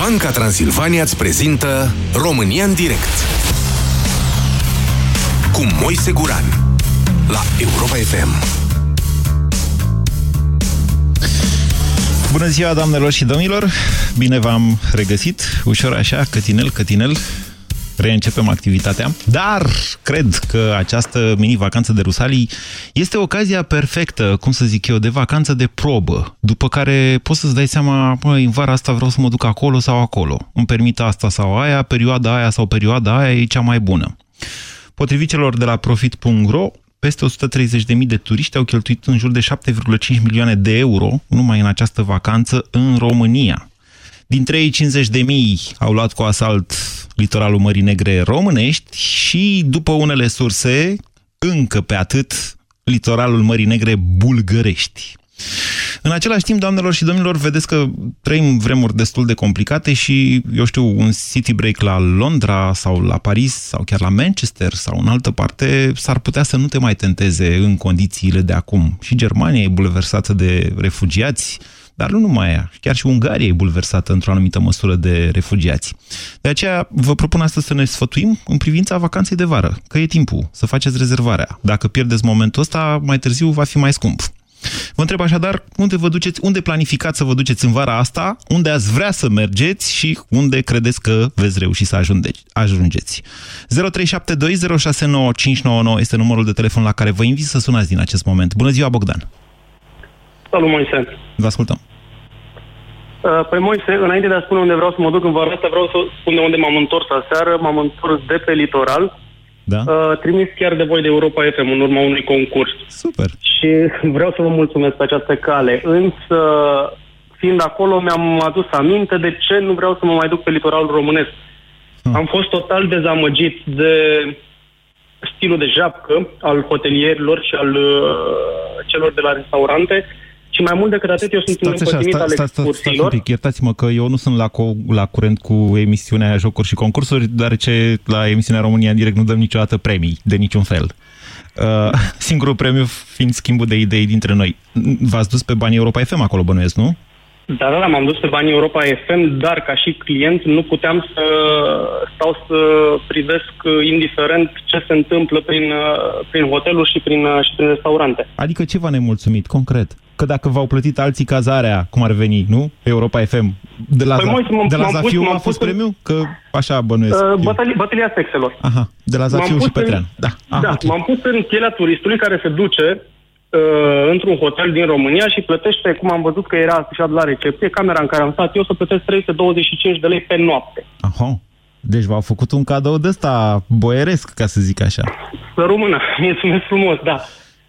Banca Transilvania îți prezintă România în direct cu Moise Guran la Europa FM. Bună ziua, doamnelor și domnilor! Bine v-am regăsit, ușor așa, cătinel, cătinel, reîncepem activitatea. Dar cred că această mini-vacanță de Rusalii este ocazia perfectă, cum să zic eu, de vacanță de probă, după care poți să-ți dai seama, măi, în vara asta vreau să mă duc acolo sau acolo. Îmi permit asta sau aia, perioada aia sau perioada aia e cea mai bună. Potrivit celor de la Profit.ro, peste 130.000 de turiști au cheltuit în jur de 7,5 milioane de euro numai în această vacanță în România. Dintre ei, 50 de mii au luat cu asalt litoralul Mării Negre românești și, după unele surse, încă pe atât, litoralul Mării Negre bulgărești. În același timp, doamnelor și domnilor, vedeți că trăim vremuri destul de complicate și, eu știu, un city break la Londra sau la Paris sau chiar la Manchester sau în altă parte s-ar putea să nu te mai tenteze în condițiile de acum. Și Germania e bulversată de refugiați, dar nu numai aia, chiar și Ungaria e bulversată într-o anumită măsură de refugiați. De aceea vă propun astăzi să ne sfătuim în privința vacanței de vară, că e timpul să faceți rezervarea. Dacă pierdeți momentul ăsta, mai târziu va fi mai scump. Vă întreb așadar, unde vă duceți, unde planificați să vă duceți în vara asta, unde ați vrea să mergeți și unde credeți că veți reuși să ajungeți. 0372069599 este numărul de telefon la care vă invit să sunați din acest moment. Bună ziua, Bogdan! Salut, Moise! Vă ascultăm! Uh, păi, Moise, înainte de a spune unde vreau să mă duc în vara asta, vreau să spun de unde m-am întors aseară. M-am întors de pe litoral, da? Uh, trimis chiar de voi de Europa FM în urma unui concurs. Super! Și vreau să vă mulțumesc pe această cale. Însă, fiind acolo, mi-am adus aminte de ce nu vreau să mă mai duc pe litoralul românesc. Hmm. Am fost total dezamăgit de stilul de japcă al hotelierilor și al uh, celor de la restaurante și mai mult decât atât, eu sunt un împătimit al excursiilor. Iertați-mă că eu nu sunt la, co- la curent cu emisiunea Jocuri și Concursuri, deoarece la emisiunea România în direct nu dăm niciodată premii, de niciun fel. Uh, singurul premiu fiind schimbul de idei dintre noi. V-ați dus pe banii Europa FM acolo, bănuiesc, nu? Da, da, da, m-am dus pe banii Europa FM, dar ca și client nu puteam să stau să privesc indiferent ce se întâmplă prin, prin hoteluri și prin, și prin restaurante. Adică ce v-a nemulțumit, concret? Că dacă v-au plătit alții cazarea, cum ar veni, nu? Europa FM, de la, păi, Za- de la Zafiu pus, a fost premiu? Că așa bănuiesc. Uh, bătălia, bătălia sexelor. Aha, de la Zafiu și Petrean. Da, ah, da okay. m-am pus în pielea turistului care se duce uh, într-un hotel din România și plătește, cum am văzut că era afișat la recepție, camera în care am stat eu să plătesc 325 de lei pe noapte. Aha. Deci v-au făcut un cadou de ăsta boieresc, ca să zic așa. Să română, mulțumesc frumos, da.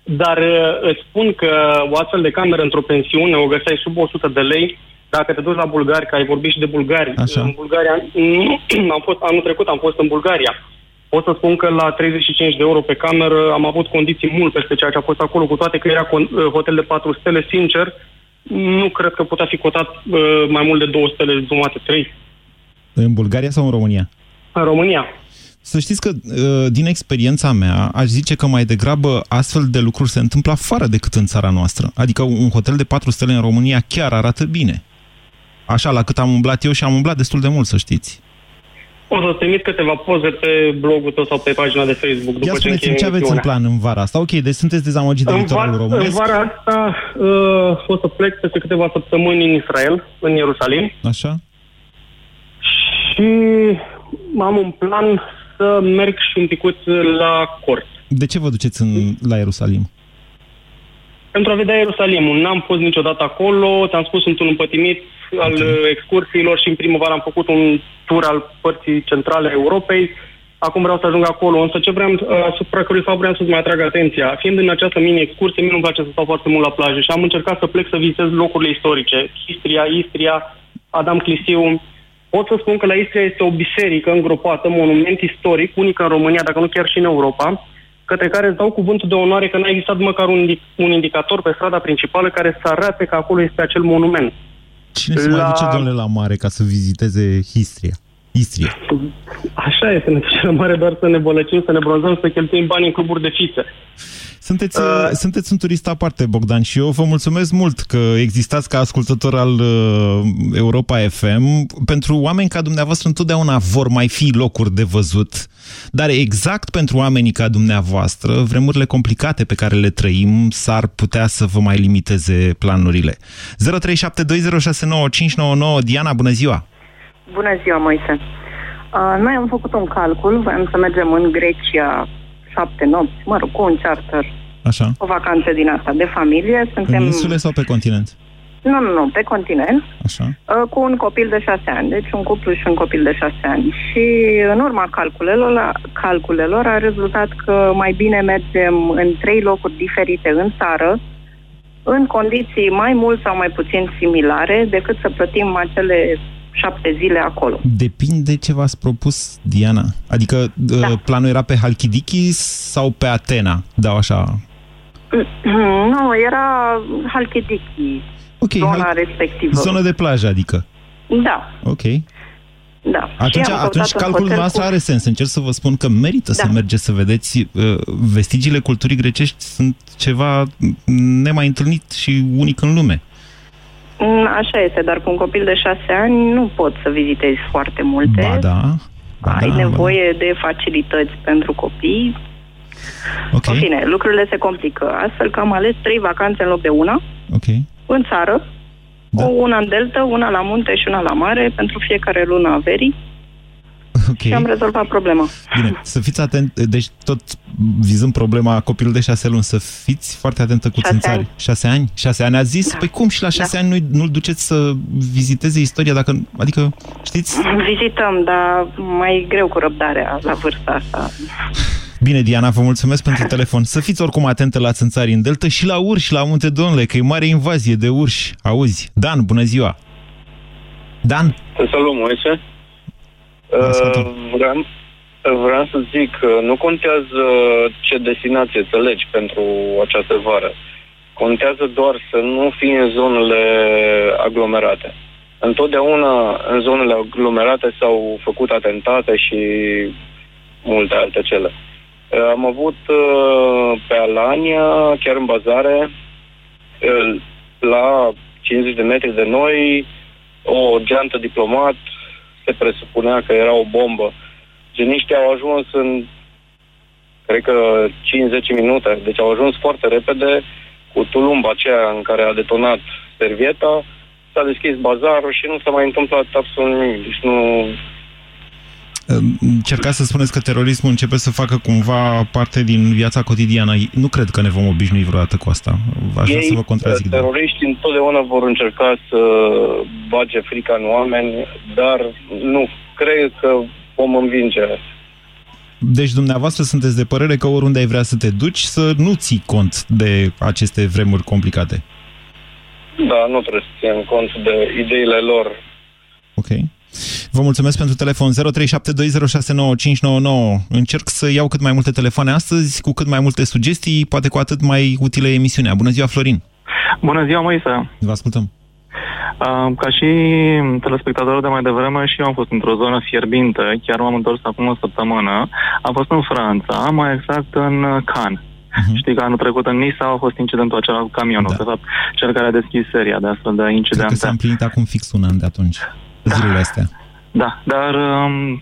Dar uh, îți spun că o astfel de cameră într-o pensiune o găseai sub 100 de lei. Dacă te duci la Bulgaria, că ai vorbit și de Bulgari, Așa. în Bulgaria, am fost, anul trecut am fost în Bulgaria Pot să spun că la 35 de euro pe cameră am avut condiții mult peste ceea ce a fost acolo, cu toate că era hotel de 4 stele, sincer, nu cred că putea fi cotat uh, mai mult de 2 stele jumate, 3. În Bulgaria sau în România? În România. Să știți că, uh, din experiența mea, aș zice că mai degrabă astfel de lucruri se întâmplă afară decât în țara noastră. Adică un hotel de 4 stele în România chiar arată bine. Așa, la cât am umblat eu și am umblat destul de mult, să știți. O să trimit câteva poze pe blogul tău sau pe pagina de Facebook. După Ia spuneți ce aveți în plan în vara asta. Ok, deci sunteți dezamăgit de litoralul românesc. În vara asta uh, o să plec peste câteva săptămâni în Israel, în Ierusalim. Așa. Și am un plan să merg și un picuț la cort. De ce vă duceți în, la Ierusalim? Pentru a vedea Ierusalimul. N-am fost niciodată acolo, ți-am spus, sunt un împătimit al okay. excursiilor și în primăvară am făcut un tur al părții centrale a Europei. Acum vreau să ajung acolo, însă ce vreau, asupra cărui fapt vreau să-ți mai atrag atenția. Fiind în această mini-excursie, mie nu-mi place să stau foarte mult la plajă și am încercat să plec să vizitez locurile istorice. Istria, Istria, Adam Clisiu. Pot să spun că la Istria este o biserică îngropată, monument istoric, unic în România, dacă nu chiar și în Europa, către care îți dau cuvântul de onoare că n-a existat măcar un, un indicator pe strada principală care să arate că acolo este acel monument. Cine se la... mai duce, domnule, la mare ca să viziteze Istria? Istria. Așa este, ne duce la mare doar să ne bălăcim, să ne bronzăm, să cheltuim bani în cluburi de fițe. Sunteți, uh, sunteți un turist aparte, Bogdan, și eu vă mulțumesc mult că existați ca ascultător al uh, Europa FM. Pentru oameni ca dumneavoastră întotdeauna vor mai fi locuri de văzut, dar exact pentru oamenii ca dumneavoastră, vremurile complicate pe care le trăim s-ar putea să vă mai limiteze planurile. 0372069599 Diana, bună ziua! Bună ziua, Moise! Uh, noi am făcut un calcul, voiam să mergem în Grecia șapte nopți, mă rog, cu un charter. Așa. O vacanță din asta de familie. Suntem... În insule sau pe continent? Nu, nu, nu, pe continent. Așa. Uh, cu un copil de șase ani. Deci un cuplu și un copil de șase ani. Și în urma calculelor, calculelor a rezultat că mai bine mergem în trei locuri diferite în țară, în condiții mai mult sau mai puțin similare, decât să plătim acele șapte zile acolo. Depinde ce v-ați propus, Diana. Adică da. Uh, planul era pe Halkidiki sau pe Atena? Dau așa... Nu, era Halkidiki, okay, zona Hal... respectivă. Zonă de plajă, adică? Da. Ok. Da. Atunci, atunci calculul nostru cu... are sens. Încerc să vă spun că merită da. să mergeți să vedeți. Uh, vestigiile culturii grecești sunt ceva nemai întâlnit și unic în lume. Mm, așa este, dar cu un copil de șase ani nu poți să vizitezi foarte multe. Ba da. Ba Ai da, nevoie ba. de facilități pentru copii. Okay. În fine, lucrurile se complică. Astfel că am ales trei vacanțe în loc de una. Okay. În țară. Da. Una în delta, una la munte și una la mare pentru fiecare lună a verii. Okay. Și am rezolvat problema. Bine, să fiți atent, deci tot vizând problema copilul de șase luni, să fiți foarte atentă cu șase țânțari. Ani. Șase ani? Șase ani a zis? Da. Păi cum și la șase da. ani nu, nu-l duceți să viziteze istoria dacă, adică, știți? Vizităm, dar mai greu cu răbdarea la vârsta asta. Bine, Diana, vă mulțumesc pentru telefon. Să fiți oricum atentă la țânțarii în delta și la urși, la munte Donle, că e mare invazie de urși. Auzi? Dan, bună ziua! Dan? Te salut, Moise. Uh, vreau, vreau să zic că nu contează ce destinație îți alegi pentru această vară. Contează doar să nu fii în zonele aglomerate. Întotdeauna în zonele aglomerate s-au făcut atentate și multe alte cele. Uh, am avut uh, pe Alania, chiar în bazare, la 50 de metri de noi, o geantă diplomat se presupunea că era o bombă. Geniștii au ajuns în, cred că, 5-10 minute. Deci au ajuns foarte repede cu tulumba aceea în care a detonat servieta, s-a deschis bazarul și nu s-a mai întâmplat absolut nimic. Deci nu, Încercați să spuneți că terorismul începe să facă cumva parte din viața cotidiană. Nu cred că ne vom obișnui vreodată cu asta. Aș vrea să vă contrazic. Teroriștii întotdeauna vor încerca să bage frica în oameni, dar nu cred că vom învinge. Deci dumneavoastră sunteți de părere că oriunde ai vrea să te duci, să nu ții cont de aceste vremuri complicate. Da, nu trebuie să ținem cont de ideile lor. Ok. Vă mulțumesc pentru telefon 0372069599. Încerc să iau cât mai multe telefoane astăzi, cu cât mai multe sugestii, poate cu atât mai utile emisiunea. Bună ziua, Florin! Bună ziua, Moise! Vă ascultăm! Uh, ca și telespectatorul de mai devreme și eu am fost într-o zonă fierbinte, chiar m-am întors acum o săptămână. Am fost în Franța, mai exact în Cannes. Uh-huh. Știi că anul trecut în Nisa a fost incidentul acela cu camionul, da. de fapt, cel care a deschis seria de astfel de incidente. Cred că s-a împlinit acum fix un an de atunci, zilele astea. Da, dar um,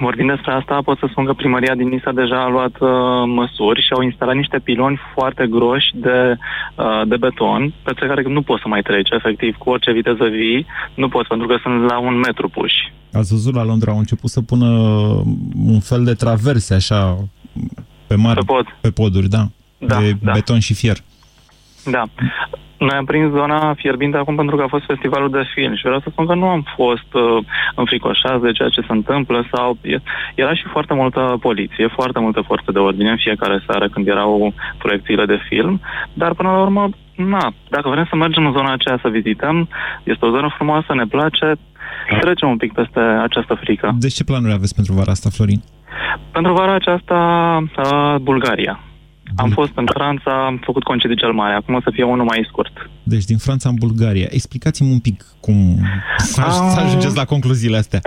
vorbind despre asta, pot să spun că primăria din Nisa deja a luat uh, măsuri și au instalat niște piloni foarte groși de, uh, de beton, pe care nu poți să mai treci, efectiv, cu orice viteză vii, nu poți, pentru că sunt la un metru puși. Ați văzut la Londra, au început să pună un fel de traverse, așa, pe mare, pe, pod. pe poduri, da, da de da. beton și fier. Da. Noi am prins zona fierbinte acum pentru că a fost festivalul de film și vreau să spun că nu am fost uh, înfricoșați de ceea ce se întâmplă sau era și foarte multă poliție, foarte multă forță de ordine în fiecare seară când erau proiecțiile de film, dar până la urmă, na, dacă vrem să mergem în zona aceea să vizităm, este o zonă frumoasă, ne place, trecem un pic peste această frică. Deci ce planuri aveți pentru vara asta, Florin? Pentru vara aceasta, uh, Bulgaria. Am fost în Franța, am făcut concediu cel mare, acum o să fie unul mai scurt. Deci din Franța în Bulgaria. Explicați-mi un pic cum să, Ah. să ajungeți la concluziile astea.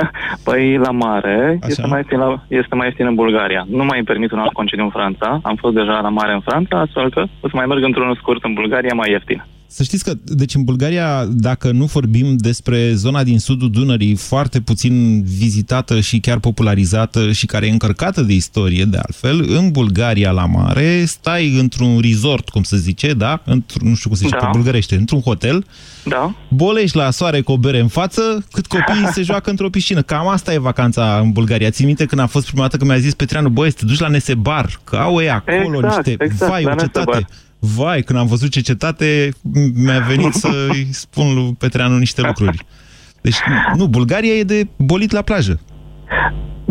Păi la mare Așa. este mai, ieftin la, este mai ieftin în Bulgaria. Nu mai îmi permit un alt concediu în Franța. Am fost deja la mare în Franța, astfel că o să mai merg într-unul scurt în Bulgaria mai ieftin. Să știți că, deci în Bulgaria, dacă nu vorbim despre zona din sudul Dunării, foarte puțin vizitată și chiar popularizată și care e încărcată de istorie, de altfel, în Bulgaria la mare, stai într-un resort, cum se zice, da? Într nu știu cum se zice Da. pe bulgărește, într-un hotel, Da? bolești la soare cu o bere în față, cât copiii se joacă într-o piscină. Cam asta e vacanța în Bulgaria. Țin minte când a fost prima dată când mi-a zis Petreanu, băi, să te duci la Nesebar, că au ei acolo Exact, niște... exact, vai, la o cetate. Nesebar. Vai, când am văzut ce cetate, mi-a venit să-i spun lui Petreanu niște lucruri. Deci, nu, Bulgaria e de bolit la plajă.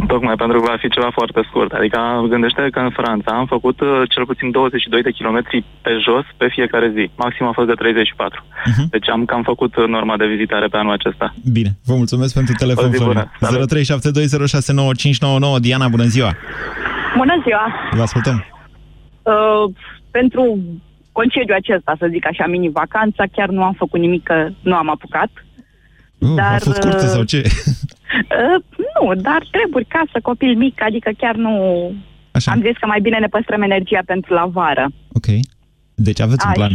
Tocmai pentru că va fi ceva foarte scurt. Adică gândește că în Franța am făcut uh, cel puțin 22 de kilometri pe jos pe fiecare zi. Maxim a fost de 34. Mhm. Deci am cam făcut uh, norma de vizitare pe anul acesta. Bine, vă mulțumesc pentru telefon, O zi bună. Florin. Salut. 0372069599. Diana, bună ziua! Bună ziua! Vă ascultăm. Uh, pentru concediu acesta, să zic așa, mini-vacanța, chiar nu am făcut nimic, că nu am apucat. Uh, a Dar, fost curte uh, sau ce? Uh, nu, dar treburi, casă, copil mic, adică chiar nu... Așa, Am zis că mai bine ne păstrăm energia pentru la vară. ok. Deci aveți un Aș- plan.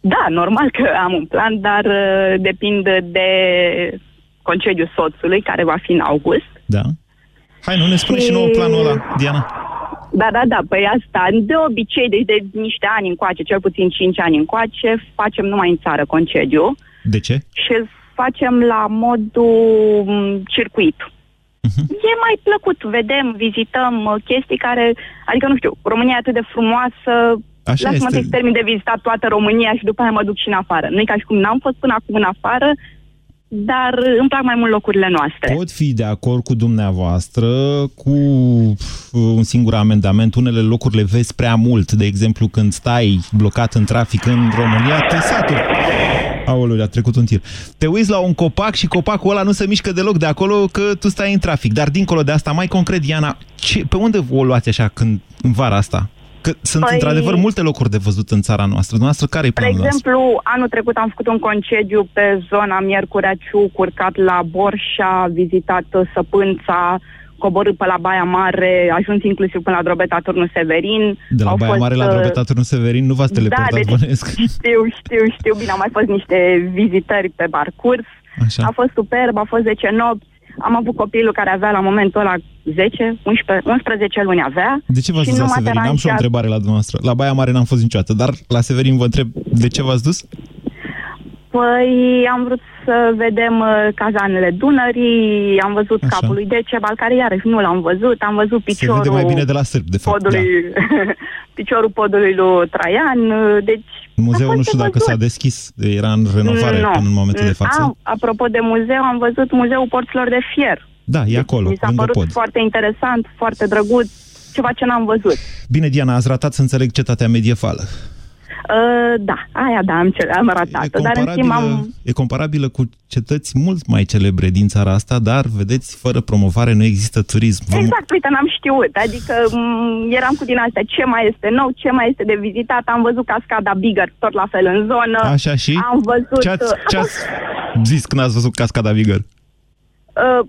Da, normal că am un plan, dar uh, depind de concediu soțului, care va fi în august. Da. Hai, nu ne spune și nouă planul ăla, Diana. Da, da, da, păi asta, de obicei, deci de niște ani încoace, cel puțin 5 ani încoace, facem numai în țară concediu De ce? și îl facem la modul m, circuit. Mhm. E mai plăcut, vedem, vizităm uh, chestii care, adică nu știu, România e atât de frumoasă, Așa lasă-mă este. să termin de vizitat toată România și după aia mă duc și în afară. Nu e ca și cum n-am fost până acum în afară, dar uh, îmi plac mai mult locurile noastre. Pot fi de acord cu dumneavoastră cu pf, un singur amendament. Unele locuri le vezi prea mult. De exemplu, când stai blocat în trafic în România, te saturi. Aoleu, a trecut un tir. Te uiți la un copac și copacul ăla nu se mișcă deloc de acolo că tu stai în trafic. Dar dincolo de asta, mai concret, Diana, ce, pe unde o luați așa când, în vara asta? Că sunt Păi- într-adevăr multe locuri de văzut în țara noastră. Noastră care e Spre planul nostru? exemplu, anul trecut am făcut un concediu pe zona Miercurea Ciuc, urcat la Borșa, vizitat uh, Săpânța, coborât pe la Baia Mare, ajuns inclusiv până la Drobeta Turnul Severin. De la Au Baia fost, Mare la uh, Drobeta Turnul Severin nu v-ați teleportat, da, deci bănuiesc. știu, știu, știu bine, au mai fost niște vizitări pe parcurs. Așa. A fost superb, a fost 10 nopți. Am avut copilul care avea la momentul ăla 10, 11, 11 luni avea. De ce v-ați și dus la nu m-a Severin? Am și o deranjat. întrebare la dumneavoastră. La Baia Mare n-am fost niciodată, dar la Severin vă întreb de ce v-ați dus? Păi am vrut să vedem uh, cazanele Dunării, am văzut Așa. capul lui Decebal, care iarăși nu l-am văzut, am văzut Se piciorul vede mai bine de la sârb, de fapt. Da. podului, piciorul podului lui Traian, uh, deci... Muzeul a fost nu știu de dacă s-a văzut. deschis, era în renovare Nu. până în momentul de față. A, apropo de muzeu, am văzut Muzeul Porților de Fier. Da, e acolo, Mi s-a lângă părut pod. foarte interesant, foarte drăguț, ceva ce n-am văzut. Bine, Diana, ați ratat să înțeleg cetatea mediefală. Uh, da, aia da, am, ce- am ratat-o, dar în schimb am... e comparabilă cu cetăți mult mai celebre din țara asta, dar, vedeți, fără promovare nu există turism. Vă- Exact, uite, n-am știut. Adică m- eram cu din astea ce mai este nou, ce mai este de vizitat. Am văzut cascada Bigger, tot la fel în zonă. Așa și? Am văzut... Ce ați, uh, ce ați zis când ați văzut cascada Vigăr? uh,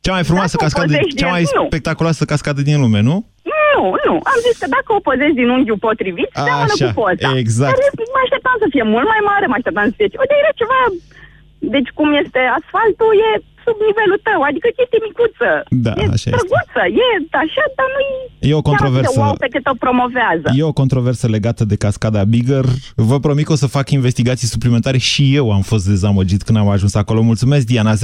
Cea mai frumoasă Dacă o cascadă, pozești cea din- mai nu. spectaculoasă cascadă din lume, nu? Nu, nu. Am zis că dacă o pozezi din unghiul potrivit, seamănă Așa, cu poza. exact. Dar mă așteptam să fie mult mai mare, mă așteptam să fie... Uite, era ceva... Deci cum este asfaltul, e sub nivelul tău, adică este micuță. Da, e așa este. drăguță, e așa, dar nu-i E o controversă. chiar atât de wow pe cât o promovează. E o controversă legată de cascada Bigger. Vă promit că o să fac investigații suplimentare și eu am fost dezamăgit când am ajuns acolo. Mulțumesc, Diana. 0372069599.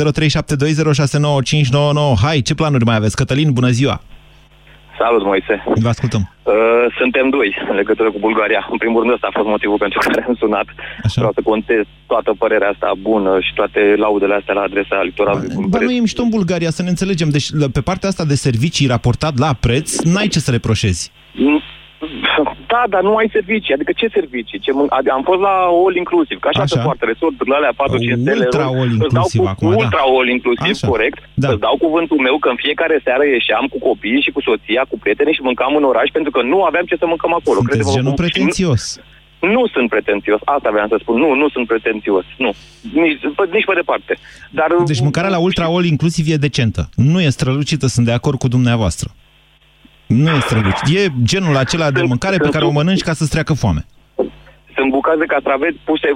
Hai, ce planuri mai aveți? Cătălin, bună ziua! Salut, Moise. Vă ascultăm. Uh, suntem doi în legătură cu Bulgaria. În primul rând, ăsta a fost motivul pentru care am sunat. Așa. Vreau să contez toată părerea asta bună și toate laudele astea la adresa litoralului Dar nu bulgaresc. e mișto în Bulgaria, să ne înțelegem. Deci, pe partea asta de servicii raportat la preț, n-ai ce să reproșezi. Mm, Da, dar nu ai servicii. Adică ce servicii? Ce mân- Am fost la all inclusiv, că așa, Așa. sunt foarte resorturile alea 4-5 stele. Ultra all îți dau inclusiv cu, acum, da. Ultra all inclusiv, Așa. corect. Da. Îți dau cuvântul meu că în fiecare seară ieșeam cu copiii și cu soția, cu prietenii și mâncam în oraș pentru că nu aveam ce să mâncăm acolo. Sunteți Crede-mă, genul cu- pretențios. Nu sunt pretențios, asta vreau să spun. Nu, nu sunt pretențios. Nu. Nici, pe- nici pe departe. Dar, Deci mâncarea la ultra all inclusiv e decentă. Nu e strălucită, sunt de acord cu dumneavoastră. Nu e strălucit. E genul acela de Sunt- mâncare pe sunt care o sub- mănânci ca să-ți treacă foame. Sunt bucăți de castraveți puse,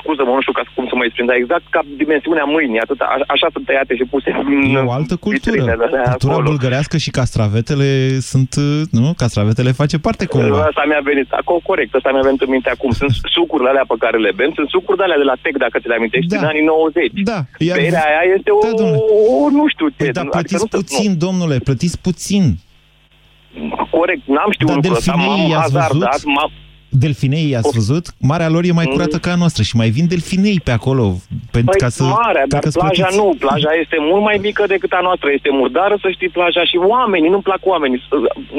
scuză-mă, nu știu ca, cum să mă exprim, dar exact ca dimensiunea mâinii, atâta, a, așa sunt tăiate și puse în E o altă cultură. vitrinele alea Cultura acolo. bulgărească și castravetele sunt... Nu? Castravetele face parte cumva. Asta mi-a venit, acolo corect, asta mi-a venit în minte acum. Sunt sucurile alea pe care le bem, sunt sucurile alea de la TEC, dacă ți le amintești, Da. din anii 90. Da. Iar... Berea aia este o, Da, domnule. o, nu știu ce. Păi, dar adică plătiți nu sunt- puțin, domnule, plătiți puțin. Nu, corect, n-am știut Dar lucrul ăsta, delfinii m-am i-ați văzut? hazardat, m-am... Delfinei i-ați văzut? Marea lor e mai Mm. curată ca a noastră și mai vin delfinei pe acolo. Pentru Păi ca să, marea, ca dar că-ți plaja plătiți. nu, plaja este mult mai mică decât a noastră, este murdară să știi plaja și oamenii, nu-mi plac oamenii.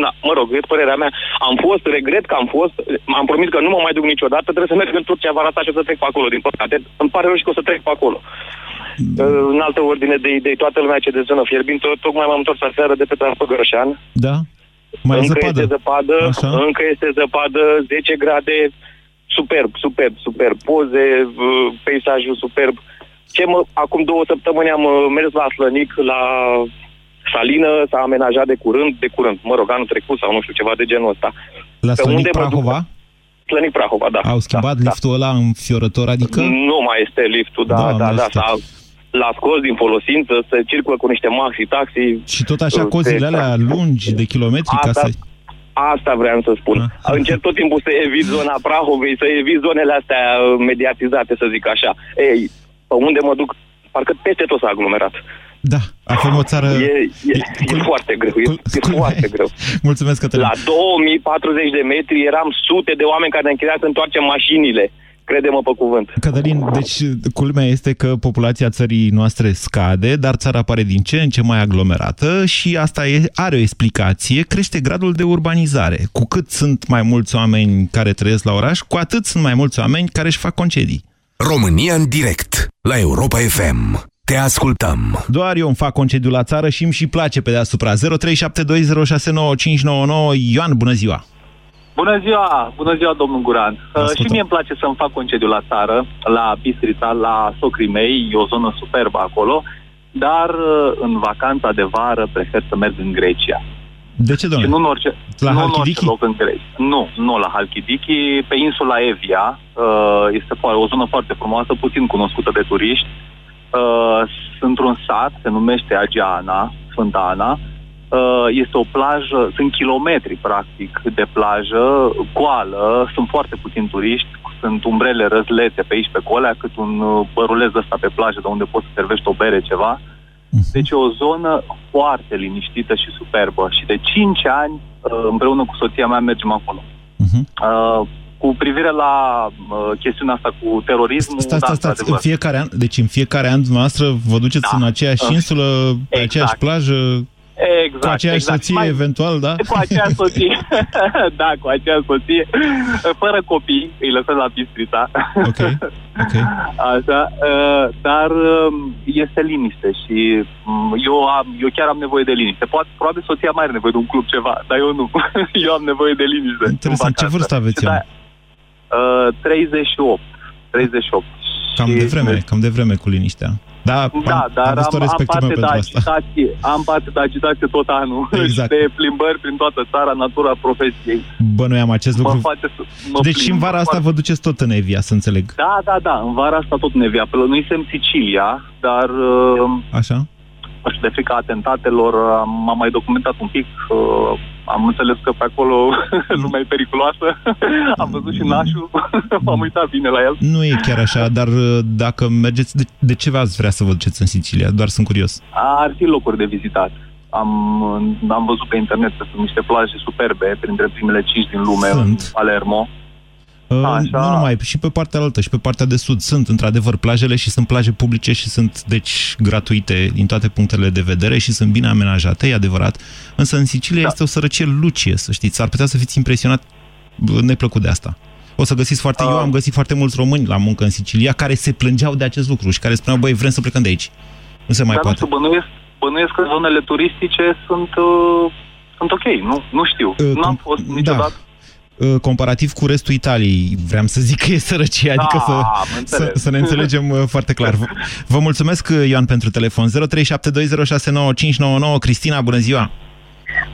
Na, mă rog, e părerea mea. Am fost, regret că am fost, am promis că nu mă mai duc niciodată, trebuie să merg în Turcia vara asta și o să trec pe acolo, din păcate. Îmi pare rău și că o să trec pe acolo. În altă ordine de idei, toată lumea ce de zonă fierbinte, tocmai m-am întors aseară de pe Transpăgărășan. Da? Mai e încă zăpadă. este zăpadă, Așa. încă este zăpadă, 10 grade, superb, superb, superb, poze, uh, peisajul superb. Ce mă, acum două săptămâni am uh, mers la Slănic, la Salină, s-a amenajat de curând, de curând, mă rog, anul trecut sau nu știu, ceva de genul ăsta. La Pe Slănic unde mă duc? Prahova? Slănic Prahova, da. Au schimbat da, liftul ăla înfiorător, adică? Da. Nu mai este liftul, da, Doamne da, da, ajută. S-a, l-a scos din folosință, se circulă cu niște maxi, taxi. Și tot așa uh, cozile se- alea lungi de kilometri ca Asta, să... asta vreau să spun. Ah. Încerc tot timpul să evit zona Prahovei, să evit zonele astea uh, mediatizate, să zic așa. Ei, pe unde mă duc, parcă peste tot s-a aglomerat. Da, avem o țară... E, e, e foarte greu, e, Cul- e culmea foarte e- greu. Mulțumesc, Cătălin. La 2040 de metri eram sute de oameni care ne închiriat să întoarcem mașinile. Crede-mă pe cuvânt. Cătălin, deci culmea este că populația țării noastre scade, dar țara pare din ce în ce mai aglomerată și asta e, are o explicație, crește gradul de urbanizare. Cu cât sunt mai mulți oameni care trăiesc la oraș, cu atât sunt mai mulți oameni care își fac concedii. România în direct la Europa FM. Te ascultăm. Doar eu îmi fac concediu la țară și îmi și place pe deasupra. 0372069599 Ioan, bună ziua! Bună ziua, bună ziua, domnul Guran. Uh, ascultăm. și mie îmi place să-mi fac concediu la țară, la Bistrița, la socrii mei, e o zonă superbă acolo, dar uh, în vacanța de vară prefer să merg în Grecia. De ce, Și domnule? nu în orice, La nu în orice Halkidiki? loc în Grecia. Nu, nu la Halkidiki, pe insula Evia. Uh, este fo- o zonă foarte frumoasă, puțin cunoscută de turiști. Uh, într-un sat, se numește Agiana, Sfânta Ana. Uh, este o plajă, sunt kilometri practic de plajă, goală, sunt foarte puțini turiști, sunt umbrele răzlete pe aici pe colea, cât un uh, băruleț ăsta pe plajă de unde poți să servești o bere, ceva. Deci e o zonă foarte liniștită și superbă. Și de 5 ani, uh, împreună cu soția mea, mergem acolo. Mhm. Uh, cu privire la uh, chestiunea asta cu terorismul... Stați, da, stați, stați. În într-adevăr. fiecare an, deci în fiecare an dumneavoastră vă duceți Da. în aceeași Uh, insulă, pe exact. aceeași plajă, Exact, cu aceeași exact. soție, Mai- eventual, da? Cu aceeași soție. da, cu aceeași soție. Fără copii, îi lăsăm la Bistrița. Ok, ok. Așa, uh, dar um, este liniște și um, eu, am, eu chiar am nevoie de liniște. Poate, probabil soția mai are nevoie de un club ceva, dar eu nu. eu am nevoie de liniște. în Interesant. Ce vacanță. vârstă aveți, Și Ioan? da, Uh, 38. 38. Cam Și- de vreme, cam de vreme cu liniștea. Da, Da, am, dar aveți tot am, am respectul meu parte de pentru asta. agitație, am parte de agitație tot anul Exact. și de plimbări prin toată țara, natura profesiei. Bănuiam acest Mă lucru. face să mă Deci și plimb în vara asta foarte- vă duceți tot în Evia, să înțeleg. Da, da, da, în vara asta tot nevia. Pe noi suntem Sicilia, dar uh, Așa? Nu știu, de frica atentatelor am, m-am mai documentat un pic. Uh, am înțeles că pe acolo lumea e periculoasă. am văzut și nașul, m-am uitat bine la el. Nu e chiar așa, dar uh, dacă mergeți, de, de ce v-ați vrea să vă duceți în Sicilia? Doar sunt curios. Ar fi locuri de vizitat. Am, am văzut pe internet că sunt niște plaje superbe, printre primele cinci din lume, Sunt. în Palermo. Uh, Așa. Nu numai, și pe partea altă, și pe partea de sud sunt într-adevăr plajele și sunt plaje publice și sunt deci gratuite din toate punctele de vedere și sunt bine amenajate, e adevărat. Însă în Sicilia Da. este o sărăcie lucie, să știți. Ar putea să fiți impresionat neplăcut de asta. O să găsiți foarte... Eu am găsit foarte mulți români la muncă în Sicilia care se plângeau de acest lucru și care spuneau, băi, vrem să plecăm de aici. Nu se mai Dar nu poate. știu, bănuiesc, bănuiesc că zonele turistice sunt, uh, sunt ok, nu, nu știu. Uh, nu am com- fost da. niciodată. Uh, comparativ cu restul Italiei, vreau să zic că e sărăcie, adică Da, să, am să, înțeles. să ne înțelegem uh, foarte clar. Vă- Vă mulțumesc, uh, Ioan, pentru telefon. 0372069599. Cristina, bună ziua!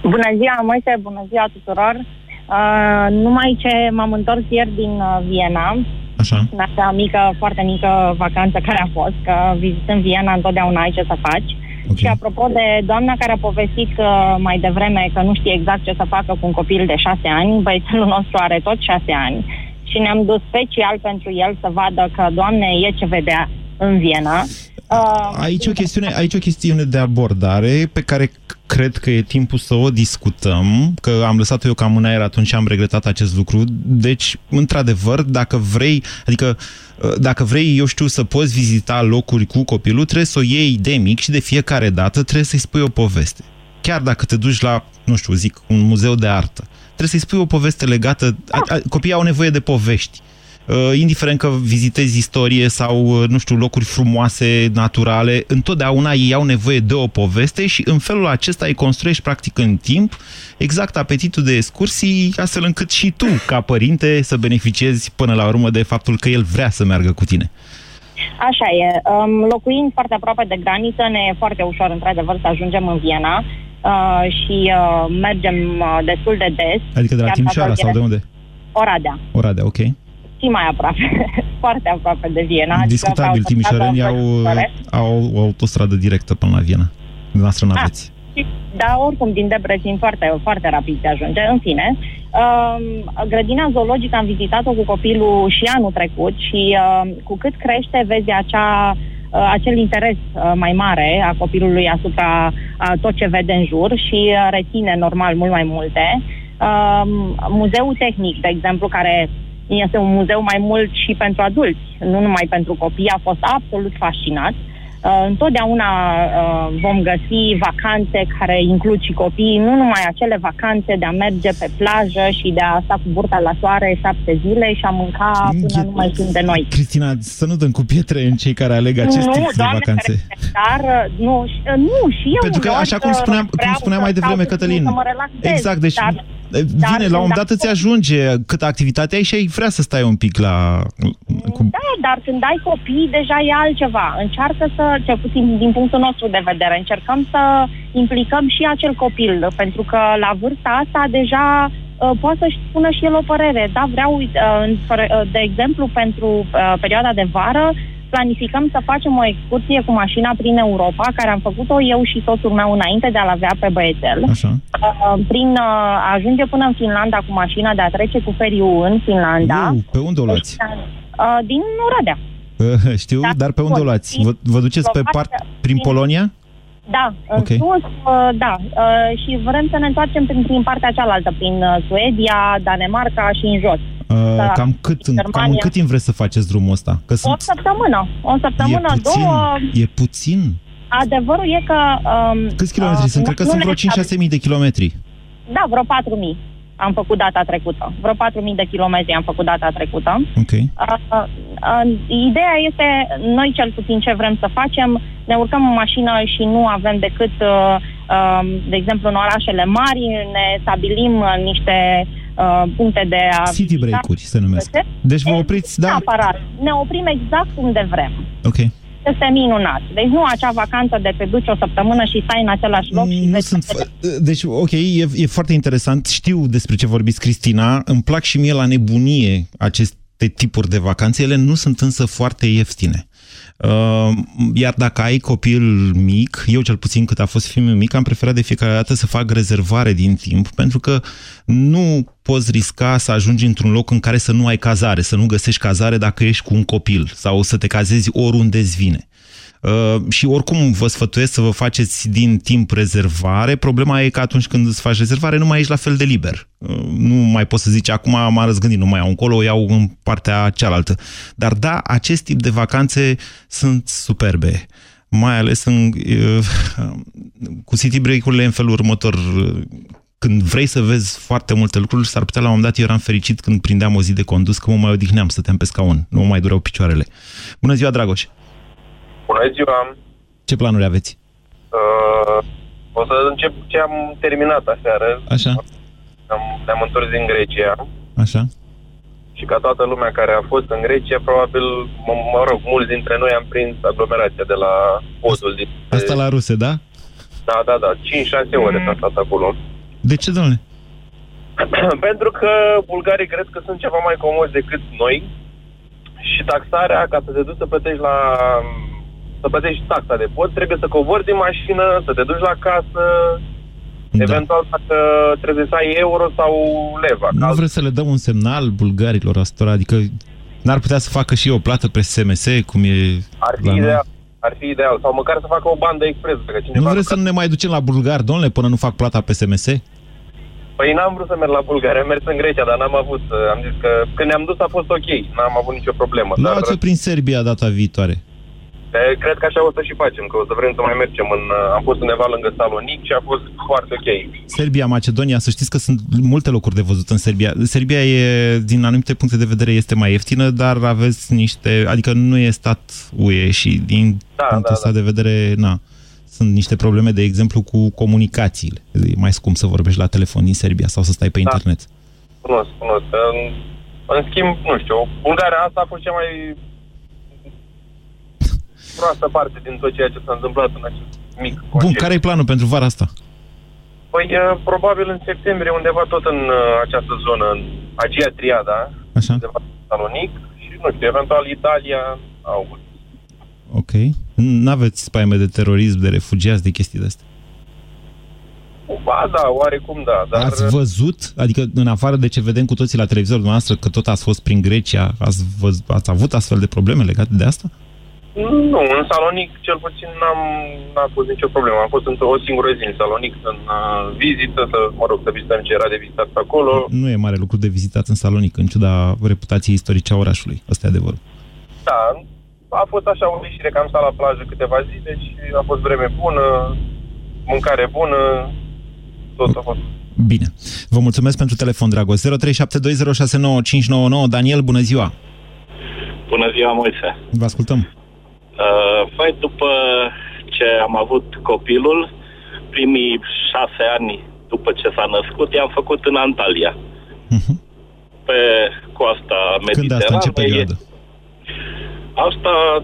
Bună ziua, Moise, bună ziua tuturor. Uh, numai ce m-am întors ieri din uh, Viena, Așa. în așa mică, foarte mică vacanță care a fost, că vizitând Viena întotdeauna ai ce să faci. Ok. Și apropo de doamna care a povestit uh, mai devreme că nu știe exact ce să facă cu un copil de șase ani, băiețelul nostru are tot șase ani și ne-am dus special pentru el să vadă că, Doamne, e ce vedea în Viena. Uh, Aici o, chestiune, aici o chestiune de abordare pe care c- cred că e timpul să o discutăm, că am lăsat-o eu cam în aer atunci și am regretat acest lucru. Deci, într-adevăr, dacă vrei, adică uh, dacă vrei, eu știu, să poți vizita locuri cu copilul, trebuie să o iei de mic și de fiecare dată trebuie să-i spui o poveste. Chiar dacă te duci la, nu știu, zic, un muzeu de artă, trebuie să-i spui o poveste legată... A, a, copiii au nevoie de povești. Uh, indiferent că vizitezi istorie sau, uh, nu știu, locuri frumoase, naturale, întotdeauna ei au nevoie de o poveste și în felul acesta îi construiești practic în timp exact apetitul de excursii, astfel încât și tu, ca părinte, să beneficiezi până la urmă de faptul că el vrea să meargă cu tine. Așa e. Um, locuind foarte aproape de graniță, ne e foarte ușor, într-adevăr, să ajungem în Viena uh, și uh, mergem uh, destul de des. Adică de la Chiar Timișoara dacă sau de e unde? Oradea. Oradea, ok. Și mai aproape. foarte aproape de Viena. adică Discutabil, pe autostradă timișorenii au, învățătoare. au o autostradă directă până la Viena. Noastră n-aveți. Și- Dar oricum, din Debrecen, foarte, foarte rapid se ajunge. În fine, um, grădina zoologică am vizitat-o cu copilul și anul trecut și um, cu cât crește, vezi acea, uh, acel interes uh, mai mare a copilului asupra uh, tot ce vede în jur și uh, reține normal mult mai multe. Um, Muzeul Tehnic, de exemplu, care este un muzeu mai mult și pentru adulți, nu numai pentru copii, a fost absolut fascinat. Uh, întotdeauna uh, vom găsi vacanțe care includ și copiii, nu numai acele vacanțe de a merge pe plajă și de a sta cu burta la soare șapte zile și a mânca până nu mai sunt de noi. Cristina, să nu dăm cu pietre în cei care aleg acest nu, tip de Doamne vacanțe. ferește, dar uh, nu, și- uh, nu, și eu Pentru că, uneori, așa cum uh, spuneam, cum vreau spunea să mai devreme stau puțin Cătălin, să mă relaxez, exact, deci dar, vine, la un moment dat când îți ajunge cât activitate ai și ai vrea să stai un pic la... Cu... Da, dar când ai copii, deja e altceva. Încearcă să, cel puțin din punctul nostru de vedere, încercăm să implicăm și acel copil, pentru că la vârsta asta deja uh, poate să-și spună și el o părere. Da, vreau, uh, în- fără- uh, de exemplu, pentru uh, perioada de vară, planificăm să facem o excursie cu mașina prin Europa, care am făcut-o eu și soțul meu înainte de a-l avea pe băiețel. Așa. Uh, prin uh, a ajunge până în Finlanda cu mașina, de a trece cu feriul în Finlanda. Uh, pe unde o luați? Uh, din Oradea. Uh, Știu, Da, dar pe unde o bun. luați? Vă, vă duceți pe part Slovacia, prin prin- Polonia? Da, în Ok. sus, uh, da. Uh, și vrem să ne întoarcem prin, prin partea cealaltă, prin uh, Suedia, Danemarca și în jos. Uh, Da, cam, cât, din cam în Germania. cât timp vreți să faceți drumul ăsta? Că O sunt... săptămână. O săptămână, e puțin, două. e puțin. Adevărul e că... Um, Câți kilometri uh, sunt? Cred că nu sunt ne vreo 5-6 mii de kilometri. Da, vreo 4.000 am făcut data trecută. Vreo 4.000 de kilometri am făcut data trecută. Ok. Uh, uh, uh, ideea este, noi cel puțin ce vrem să facem, ne urcăm în mașină și nu avem decât, uh, uh, de exemplu, în orașele mari, ne stabilim uh, niște uh, puncte de a... City vizita. break-uri se numesc. Deci vă opriți, da? Neapărat. Ne oprim exact unde vrem. Ok. Este minunat. Deci nu acea vacanță de te duci o săptămână și stai în același loc și Nu vezi... sunt... f- Deci, ok, e, e foarte interesant. Știu despre ce vorbiți, Cristina. Îmi plac și mie la nebunie aceste tipuri de vacanțe. Ele nu sunt însă foarte ieftine. Uh, iar dacă ai copil mic, eu cel puțin cât a fost fiul meu mic, am preferat de fiecare dată să fac rezervare din timp, pentru că nu poți risca să ajungi într-un loc în care să nu ai cazare, să nu găsești cazare dacă ești cu un copil sau să te cazezi oriunde îți vine. Uh, și oricum vă sfătuiesc să vă faceți din timp rezervare. Problema e că atunci când îți faci rezervare nu mai ești la fel de liber. Uh, nu mai poți să zici acum m-am răzgândit, nu mai iau încolo, o iau în partea cealaltă. Dar da, acest tip de vacanțe sunt superbe. Mai ales în, uh, cu city break-urile în felul următor. când vrei să vezi foarte multe lucruri, s-ar putea la un moment dat, eu eram fericit când prindeam o zi de condus, că mă mai odihneam, stăteam pe scaun, nu mă mai dureau picioarele. Bună ziua, Dragoș! Bună ziua! Ce planuri aveți? Uh, o să încep ce am terminat aseară. Așa. Am, ne-am întors din Grecia Așa? și ca toată lumea care a fost în Grecia, probabil, mă, mă rog, mulți dintre noi am prins aglomerația de la podul din... Asta la ruse, da? Da, da, da. 5-6 ore s-a stat acolo. De ce, domnule? Pentru că bulgarii cred că sunt ceva mai comozi decât noi și taxarea, ca să te duci să plătești la să plătești taxa de pod, trebuie să cobori din mașină, să te duci la casă, da. eventual dacă trebuie să ai euro sau leva. Nu vreți să le dăm un semnal bulgarilor astora? Adică n-ar putea să facă și o plată pe SMS, cum e Ar fi la noi? ideal. Ar fi ideal. Sau măcar să facă o bandă expres. Dacă cineva Nu vreți să nu ne mai ducem la bulgari, domnule, până nu fac plata pe SMS? Păi n-am vrut să merg la Bulgaria, am mers în Grecia, dar n-am avut. uh, Am zis că când ne-am dus a fost ok, n-am avut nicio problemă. Dar Luați-o prin Serbia data viitoare. E, cred că așa o să și facem, că o să vrem să mai mergem. În, uh, am fost undeva lângă Salonic și a fost foarte ok. Serbia, Macedonia, să știți că sunt multe locuri de văzut în Serbia. Serbia e, din anumite puncte de vedere, este mai ieftină, dar aveți niște, adică nu e stat UE și din Da, punctul da, ăsta de vedere, na, sunt niște probleme, de exemplu, cu comunicațiile. E mai scump să vorbești la telefon din Serbia sau să stai pe Da. internet. Cunosc, cunosc. În, în schimb, nu știu, Bulgaria asta a fost cea mai proastă parte din tot ceea ce s-a întâmplat în acest mic Bun, concert. care e planul pentru vara asta? Păi, uh, probabil în septembrie, undeva tot în uh, această zonă, în Agia Triada, Așa. undeva în Salonic și, nu știu, eventual Italia, august. Ok. N-aveți spaime de terorism, de refugiați, de chestii de astea? Ba da, oarecum da, dar... Ați văzut, adică în afară de ce vedem cu toții la televizorul noastră, că tot ați fost prin Grecia, ați, văz, ați avut astfel de probleme legate de asta? Nu, în Salonic cel puțin n-am, n-a fost nicio problemă. Am fost într-o o singură zi în Salonic, în uh, vizită, să, mă rog, să vizităm ce era de vizitat pe acolo. Nu e mare lucru de vizitat în Salonic, în ciuda reputației istorice a orașului. Asta e adevărul. Da, a fost așa o ieșire că am stat la plajă câteva zile și a fost vreme bună, mâncare bună, tot a fost. Bine. Vă mulțumesc pentru telefon, Dragos. 0372069599. Daniel, bună ziua! Bună ziua, Moise. Vă ascultăm. Uh, păi, după ce am avut copilul, primii șase ani după ce s-a născut, i-am făcut în Antalya. Pe coasta Când asta? În ce Mediteranei. perioadă? Asta uh,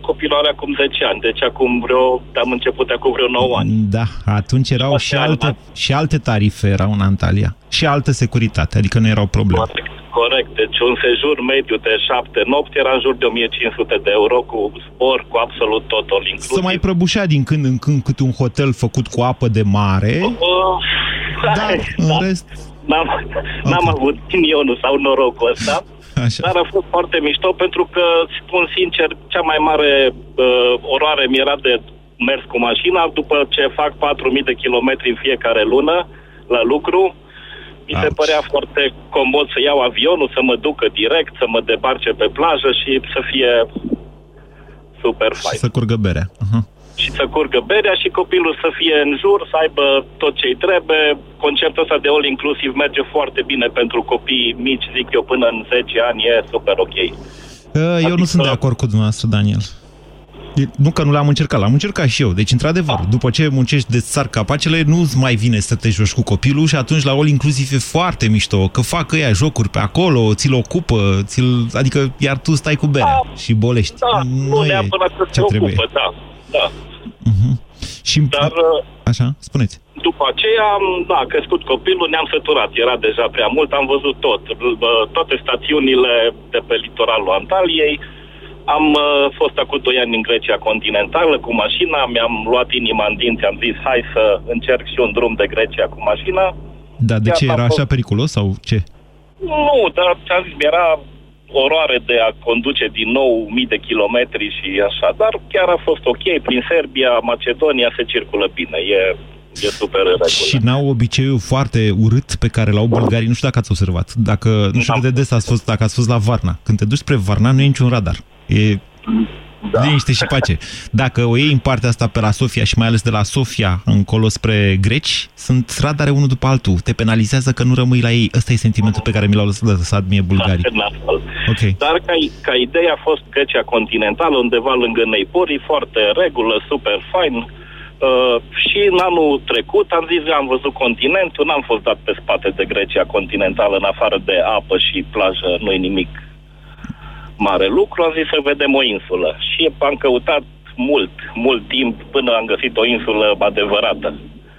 copilul are acum 10 ani, deci acum vreo, am început de acum vreo 9 ani. Da, atunci erau și alte, și alte tarife erau în Antalya. Și altă securitate, adică nu erau probleme. Corect, deci un sejur mediu de 7 nopți era în jur de 1500 de euro cu spor, cu absolut totul inclusiv. Să mai prăbușea din când în când câte un hotel făcut cu apă de mare. Uh, Dar, în rest... N-am, n-am avut ghinionul sau norocul ăsta, Așa. dar a fost foarte mișto pentru că, spun sincer, cea mai mare uh, oroare mi era de mers cu mașina după ce fac 4.000 de kilometri în fiecare lună la lucru. Mi se părea foarte comod să iau avionul, să mă ducă direct, să mă debarce pe plajă și să fie super fain. Să curgă berea. Aha. Și să curgă berea și copilul să fie în jur, să aibă tot ce-i trebuie. Conceptul ăsta de all inclusiv merge foarte bine pentru copii mici, zic eu, până în 10 ani e super ok. Uh, Eu nu sunt de acord cu dumneavoastră, Daniel. E- Nu că nu l-am încercat, l-am încercat și eu. Deci, într-adevăr, după ce muncești de sar capacele, nu-ți mai vine să te joci cu copilul și atunci la all inclusiv e foarte mișto, că fac ăia jocuri pe acolo, ți-l ocupă, ți-l... adică iar tu stai cu berea și bolești. Da, nu, e neapărat să ce se trebuie. ocupă, da, da. Și, Dar Așa, spuneți. după aceea, am- da, a crescut copilul, ne-am săturat, era deja prea mult, am văzut tot, Bă, toate stațiunile de pe litoralul Antaliei, am uh, fost acum 2 ani în Grecia continentală cu mașina, mi-am luat inima în dinți, am zis hai să încerc și un drum de Grecia cu mașina. Dar de Chiar ce am era fost- așa periculos sau ce? Nu, dar ți-am zis, era oroare de a conduce din nou mii de kilometri și așa, dar chiar a fost ok. Prin Serbia, Macedonia se circulă bine, e, e super în regulă. Și n-au obiceiul foarte urât pe care l-au bulgarii, nu știu dacă ați observat. Dacă, nu știu cât de des ați fost, dacă ați fost la Varna. Când te duci spre Varna, nu e niciun radar. E Da. Liniște și pace. Dacă o iei în partea asta pe la Sofia și mai ales de la Sofia încolo spre greci, sunt radare unul după altul. Te penalizează că nu rămâi la ei. Ăsta e sentimentul pe care mi l-au lăsat mie bulgarii. Okay. Dar ca, ca idee a fost Grecia continentală, undeva lângă Neipori, foarte regulă, super fain. Uh, și în anul trecut am zis, am văzut continentul, n-am fost dat pe spate de Grecia continentală, în afară de apă și plajă, nu-i nimic mare lucru, am zis să vedem o insulă. Și am căutat mult, mult timp până am găsit o insulă adevărată,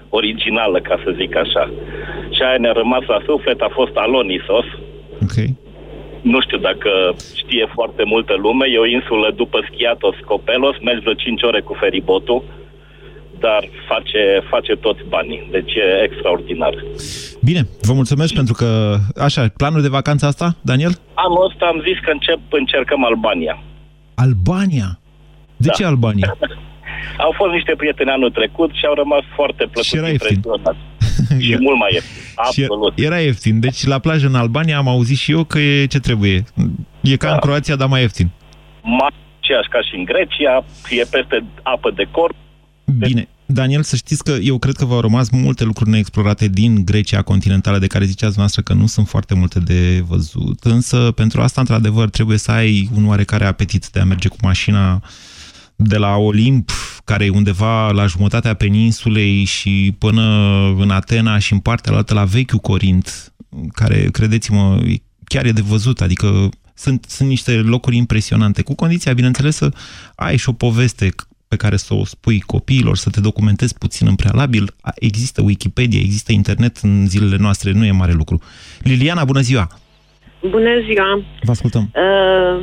originală, ca să zic așa. Și aia ne-a rămas la suflet, a fost Alonisos. Okay. Nu știu dacă știe foarte multă lume, e o insulă după Schiatos Copelos, mergi vreo 5 ore cu feribotul dar face, face toți banii. Deci e extraordinar. Bine, vă mulțumesc pentru că... Așa, planul de vacanță asta, Daniel? Anul ăsta am zis că încep, încercăm Albania. Albania? De da. ce Albania? au fost niște prieteni anul trecut și au rămas foarte plăcut și era ieftin. și mult mai ieftin. Absolut. Era ieftin. Deci la plajă în Albania am auzit și eu că e ce trebuie. E ca da. în Croația, dar mai ieftin. Mai aceeași ca și în Grecia, e peste apă de corp, Bine. Daniel, să știți că eu cred că v-au rămas multe lucruri neexplorate din Grecia continentală, de care ziceați noastră că nu sunt foarte multe de văzut. Însă, pentru asta, într-adevăr, trebuie să ai un oarecare apetit de a merge cu mașina de la Olimp, care e undeva la jumătatea peninsulei și până în Atena și în partea altă la vechiul Corint, care, credeți-mă, chiar e de văzut, adică sunt, sunt niște locuri impresionante, cu condiția, bineînțeles, să ai și o poveste pe care să o spui copiilor, să te documentezi puțin în prealabil. Există Wikipedia, există internet în zilele noastre, nu e mare lucru. Liliana, bună ziua! Bună ziua! Vă ascultăm! Uh,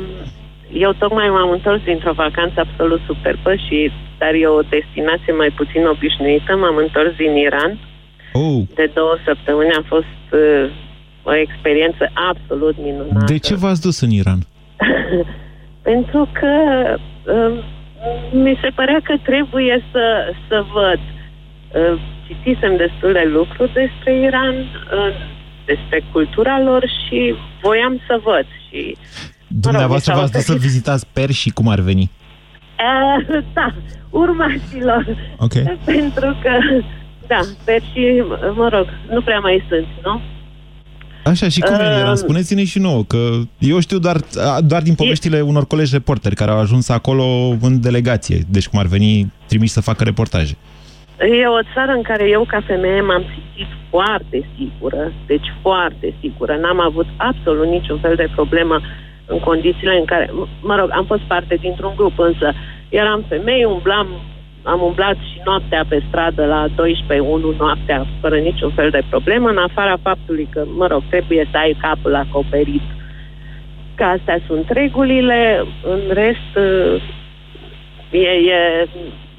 eu tocmai m-am întors dintr-o vacanță absolut superbă și, dar e o destinație mai puțin obișnuită. M-am întors din Iran. Oh. De două săptămâni a fost uh, o experiență absolut minunată. De ce v-ați dus în Iran? Pentru că uh, mi se părea că trebuie să, să văd. Uh, citisem destul de lucruri despre Iran, uh, despre cultura lor și voiam să văd. Și, Dumneavoastră v-ați dus să vizitați și cum ar veni? Uh, da, urmașilor. Ok. Pentru că, da, și mă rog, nu prea mai sunt, nu? Așa, și cum uh, era? Spuneți-ne și nouă, că eu știu doar, doar din poveștile e... unor colegi reporteri care au ajuns acolo în delegație, deci cum ar veni trimiși să facă reportaje. E o țară în care eu, ca femeie, m-am simțit foarte sigură, deci foarte sigură. N-am avut absolut niciun fel de problemă în condițiile în care, mă rog, am fost parte dintr-un grup, însă eram femei, umblam am umblat și noaptea pe stradă la 12-1 noaptea fără niciun fel de problemă, în afara faptului că, mă rog, trebuie să ai capul acoperit. Că astea sunt regulile, în rest e, e,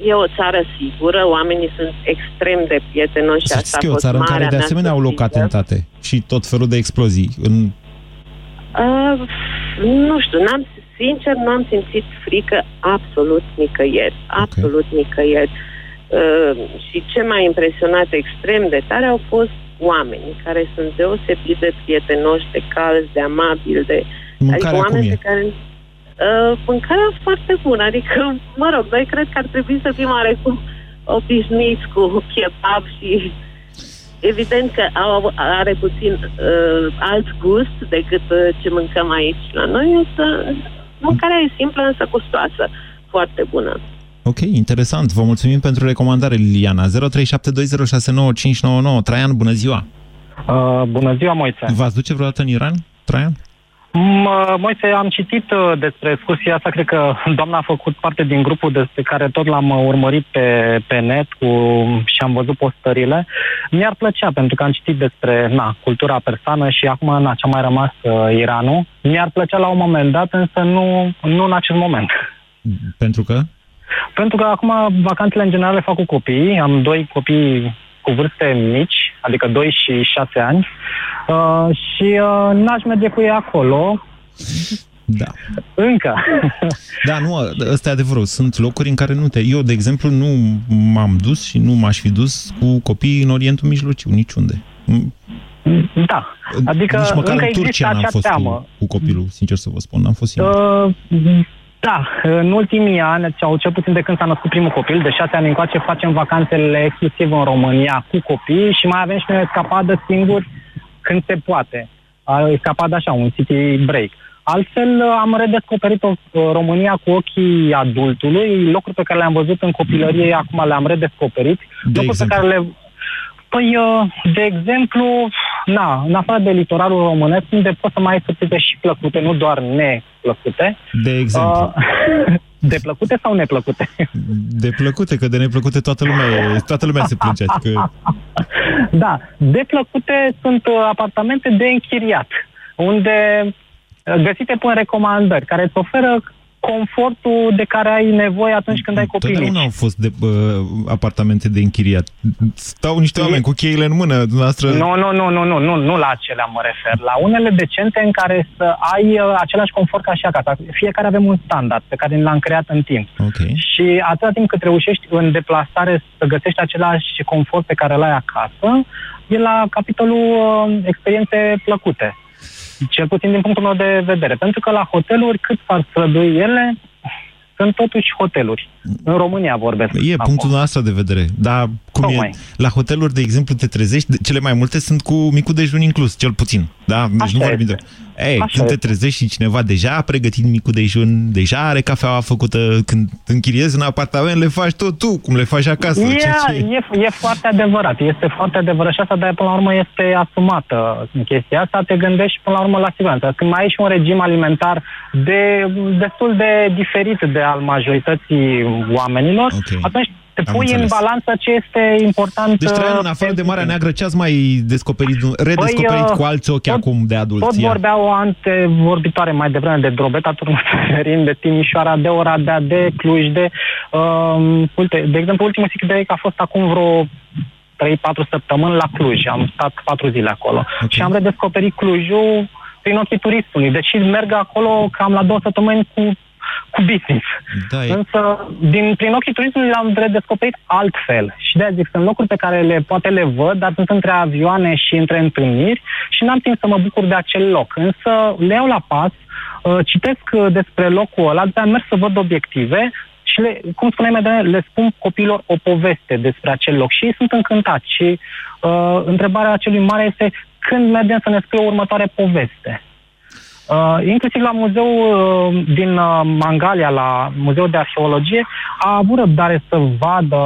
e o țară sigură, oamenii sunt extrem de prietenoși. Să asta că o țară în care de asemenea au loc atentate și tot felul de explozii. În... Uh, nu știu, n-am sincer, nu am simțit frică absolut nicăieri. Absolut okay. nicăieri. Uh, și ce m-a impresionat extrem de tare au fost oamenii care sunt deosebit de prietenoși, de calzi, de amabili, de... Mâncarea adică oameni pe care... Uh, mâncarea foarte bună, adică, mă rog, noi cred că ar trebui să fim oarecum obișnuiți cu kebab și evident că au, are puțin uh, alt gust decât uh, ce mâncăm aici la noi, însă Mâncarea e simplă, însă gustoasă. Foarte bună. Ok, interesant. Vă mulțumim pentru recomandare, Liliana. 0372069599. Traian, bună ziua! Uh, bună ziua, Moise! V-ați duce vreodată în Iran, Traian? Moise, am citit uh, despre excursia asta, cred că doamna a făcut parte din grupul despre care tot l-am uh, urmărit pe, pe net cu, și am văzut postările. Mi-ar plăcea, pentru că am citit despre na, cultura persană și acum na, ce-a mai rămas uh, Iranul. Mi-ar plăcea la un moment dat, însă nu, nu în acest moment. Pentru că? Pentru că acum vacanțele în general le fac cu copii. Am doi copii cu vârste mici, adică 2 și 6 ani. Uh, și uh, n-aș merge cu ei acolo. Da. Încă. Da, nu, ăsta e adevărul. Sunt locuri în care nu te... Eu, de exemplu, nu m-am dus și nu m-aș fi dus cu copiii în Orientul Mijlociu, niciunde. Da, adică Nici măcar încă în Turcia n-am fost teamă. cu, cu copilul, sincer să vă spun, n-am fost singur. Uh, Da, în ultimii ani, sau cel puțin de când s-a născut primul copil, de șase ani încoace, facem vacanțele exclusiv în România cu copii și mai avem și noi escapadă singuri când se poate. A, Escapadă așa, un city break. Altfel, am redescoperit o România cu ochii adultului, locuri pe care le-am văzut în copilărie, acum le-am redescoperit. De locuri exemplu? pe care le... Păi, uh, de exemplu, na, în afară de litoralul românesc, unde pot să mai ai surprize și plăcute, nu doar neplăcute. De exemplu. Uh, de plăcute sau neplăcute? De plăcute, că de neplăcute toată lumea, toată lumea se plânge. Adică, Da, de plăcute sunt uh, apartamente de închiriat, unde uh, găsite prin recomandări, care îți oferă confortul de care ai nevoie atunci când ai copii mici. totdeauna au fost de, uh, apartamente de închiriat. Stau niște oameni cu cheile în mână, dumneavoastră... Nu, nu, nu, nu, nu, nu, nu la acelea mă refer. La unele decente în care să ai uh, același confort ca și acasă. Fiecare avem un standard pe care l-am creat în timp. Okay. Și atâta timp cât reușești în deplasare să găsești același confort pe care îl ai acasă, e la capitolul uh, experiențe plăcute. Cel puțin din punctul meu de vedere. Pentru că la hoteluri, cât s-ar strădui ele, sunt totuși hoteluri. În România vorbesc. E acum. punctul nostru de vedere. Dar cum Tocmai. e? La hoteluri, de exemplu, te trezești, de- cele mai multe sunt cu micul dejun inclus, cel puțin. Da? Deci Așa nu vorbim este. de... Ei, Așa când te este. trezești și cineva deja a pregătit micul dejun, deja are cafeaua făcută, când închiriezi în apartament, le faci tot tu, cum le faci acasă. E, ceea ce... e, e foarte adevărat, este foarte adevărat și asta, dar până la urmă este asumată în chestia asta, te gândești până la urmă la siguranță. Când mai ai și un regim alimentar de, destul de diferit de al majorității oamenilor, Ok. atunci te Am pui în înțeles. balanță ce este important. Deci, Traian, în uh, afară de pentru Marea tine. Neagră, ce ați mai descoperit, redescoperit Păi, uh, cu alți ochi tot- acum de Tot adulție? vorbea o antevorbitoare mai devreme de Drobeta, Turnul Severin, de Timișoara, de Oradea, de Cluj, de... Um, uite, de exemplu, ultimul sic de a fost acum vreo 3-4 săptămâni la Cluj. Am stat 4 zile acolo. Ok. Și am redescoperit Clujul prin ochii turistului. Deci merg acolo cam la două săptămâni cu, cu business. Da, e... Însă, din, prin ochii turismului l-am redescoperit altfel. Și de zic, sunt locuri pe care le, poate le văd, dar sunt între avioane și între întâlniri și n-am timp să mă bucur de acel loc. Însă le iau la pas, uh, citesc uh, despre locul ăla, dar merg să văd obiective și, le, cum spuneai mai devreme, le spun copiilor o poveste despre acel loc și ei sunt încântați. Și uh, întrebarea acelui mare este când mergem să ne scrie o următoare poveste. Uh, inclusiv la muzeul uh, din uh, Mangalia, la Muzeul de Arheologie, a avut răbdare să vadă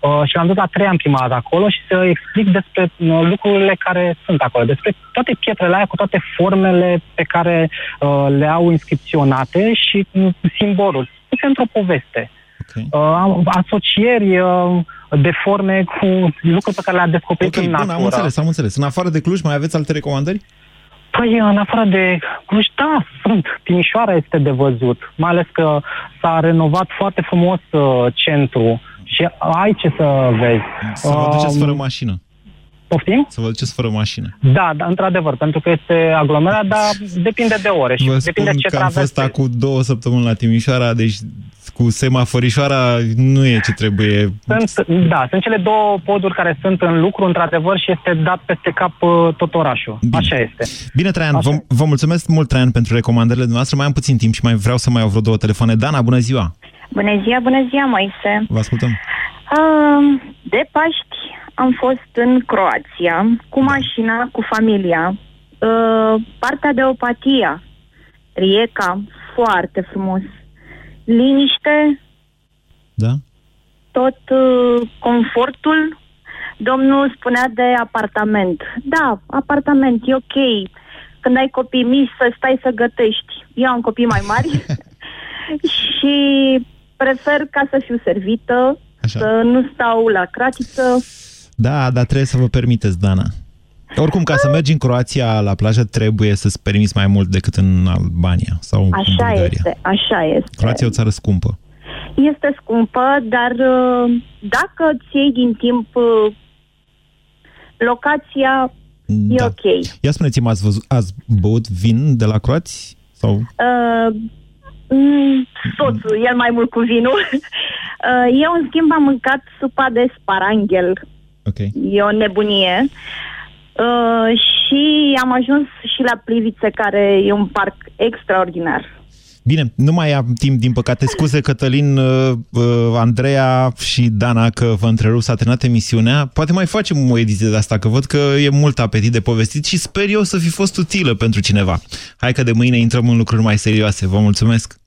uh, și l-am dus la trei ani prima dată acolo și să explic despre uh, lucrurile care sunt acolo, despre toate pietrele aia cu toate formele pe care uh, le au inscripționate și uh, simbolul. Este într-o poveste. Okay. Uh, asocieri uh, de forme cu lucruri pe care le-a descoperit Ok, în bun, natură. am înțeles, am înțeles. În afară de Cluj, mai aveți alte recomandări? Păi, în afară de Cluj, da, sunt. Timișoara este de văzut, mai ales că s-a renovat foarte frumos uh, centru și ai ce să vezi. Să vă duceți Um, fără mașină. Poftim? Să vă duceți fără mașină. Da, da, într-adevăr, pentru că este aglomerat, dar depinde de ore și Vă depinde spun ce că am fost traversezi. acum două săptămâni la Timișoara, deci cu semaforișoara nu e ce trebuie. Sunt, da, sunt cele două poduri care sunt în lucru, într-adevăr, și este dat peste cap uh, tot orașul. Bine. Așa este. Bine, Traian, Așa. vă, vă mulțumesc mult, Traian, pentru recomandările noastre. Mai am puțin timp și mai vreau să mai au vreo două telefoane. Dana, bună ziua! Bună ziua, bună ziua, Moise. Vă ascultăm. Uh, de Paști am fost în Croația cu mașina, cu familia. Uh, partea de Opatia, Rieca, foarte frumos. Liniște, Da? tot uh, confortul. Domnul spunea de apartament. Da, apartament, e ok. Când ai copii mici, să stai să gătești. Eu am copii mai mari și prefer ca să fiu servită, Așa. să nu stau la cratiță. Da, dar trebuie să vă permiteți, Dana. Oricum, ca să mergi în Croația la plajă, trebuie să-ți permiți mai mult decât în Albania sau în Așa Bulgaria. este, așa este. Croația e o țară scumpă. Este scumpă, dar uh, dacă îți iei din timp uh, locația, e Da. ok. Ia spuneți-mi, ați, văzut, ați băut vin de la croați? Sau... Uh, mm, soțul, el mai mult cu vinul. Uh, eu, în schimb, am mâncat supa de sparanghel. Okay. E o nebunie. Uh, și am ajuns și la Plivițe, care e un parc extraordinar. Bine, nu mai am timp, din păcate. Scuze, Cătălin, uh, uh, Andreea și Dana, că vă întrerup, s-a terminat emisiunea. Poate mai facem o ediție de asta, că văd că e mult apetit de povestit și sper eu să fi fost utilă pentru cineva. Hai că de mâine intrăm în lucruri mai serioase. Vă mulțumesc!